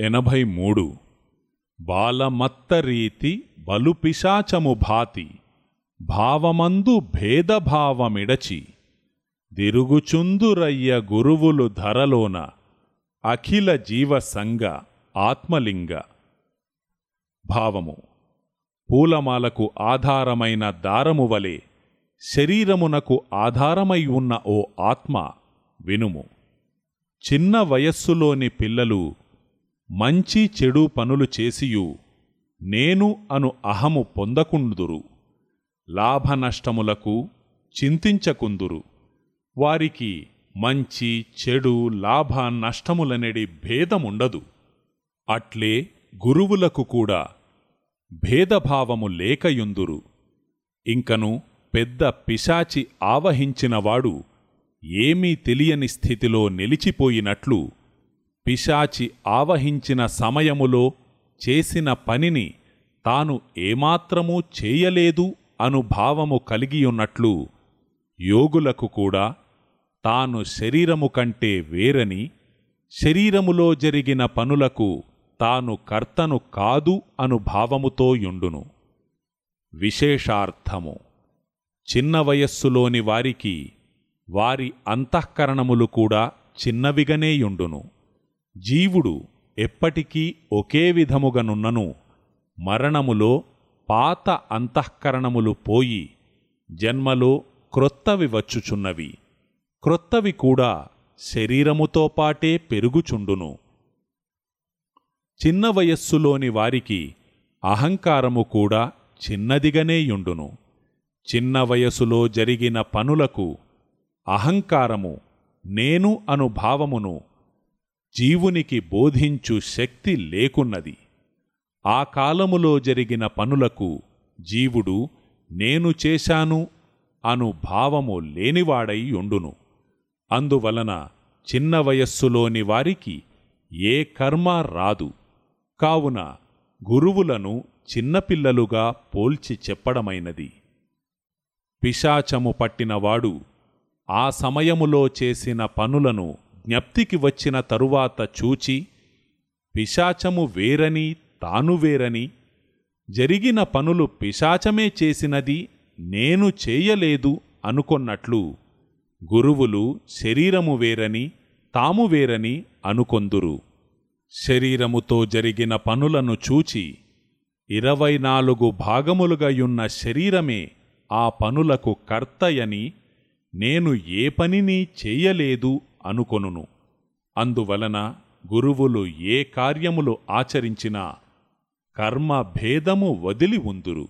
ఎనభై మూడు బాలమత్తరీతి బలుపిశాచము భాతి భావమందు భేదభావమిడచి దిరుగుచుందురయ్య గురువులు ధరలోన అఖిల జీవసంగ ఆత్మలింగ. భావము పూలమాలకు ఆధారమైన దారము వలె శరీరమునకు ఆధారమై ఉన్న ఓ ఆత్మ వినుము. చిన్న వయస్సులోని పిల్లలు మంచి చెడు పనులు చేసియు. నేను అను అహము పొందకుందురు లాభనష్టములకు చింతించకుందురు. వారికి మంచి చెడు లాభ నష్టములనేడి భేదముండదు. అట్లే గురువులకు కూడా భేదభావము లేకయుందురు. ఇంకను పెద్ద పిశాచి ఆవహించినవాడు ఏమీ తెలియని స్థితిలో నిలిచిపోయినట్లు పిశాచి ఆవహించిన సమయములో చేసిన పనిని తాను ఏమాత్రమూ చేయలేదు అను భావము కలిగియున్నట్లు యోగులకు కూడా తాను శరీరము కంటే వేరని శరీరములో జరిగిన పనులకు తాను కర్తను కాదు అను భావముతో యుండును. విశేషార్థము. చిన్న వయస్సులోని వారికి వారి అంతఃకరణములు కూడా చిన్నవిగనేయుండును జీవుడు ఎప్పటికీ ఒకే విధముగనున్నను మరణములో పాత అంతఃకరణములు పోయి జన్మలో క్రొత్తవి వచ్చుచున్నవి. క్రొత్తవి కూడా శరీరముతో పాటే పెరుగుచుండును. చిన్న వయస్సులోని వారికి అహంకారము కూడా చిన్నదిగనేయుండును చిన్న వయసులో జరిగిన పనులకు అహంకారము నేను అను భావమును జీవునికి బోధించు శక్తి లేకున్నది. ఆ కాలములో జరిగిన పనులకు జీవుడు నేను చేశాను అను భావము లేనివాడై ఉండును. అందువలన చిన్న వయస్సులోని వారికి ఏ కర్మ రాదు. కావున గురువులను చిన్నపిల్లలుగా పోల్చి చెప్పడమైనది. పిశాచము పట్టినవాడు ఆ సమయములో చేసిన పనులను జ్ఞప్తికి వచ్చిన తరువాత చూచి పిశాచము వేరని తాను వేరని జరిగిన పనులు పిశాచమే చేసినది నేను చేయలేదు అనుకొన్నట్లు గురువులు శరీరము వేరని తాము వేరని అనుకొందురు. శరీరముతో జరిగిన పనులను చూచి ఇరవై నాలుగు భాగములుగాయున్న శరీరమే ఆ పనులకు కర్తయని నేను ఏ పనిని చేయలేదు అనుకొనును. అందువలన గురువులు ఏ కార్యములు ఆచరించినా కర్మ భేదము వదిలి ఉందురు.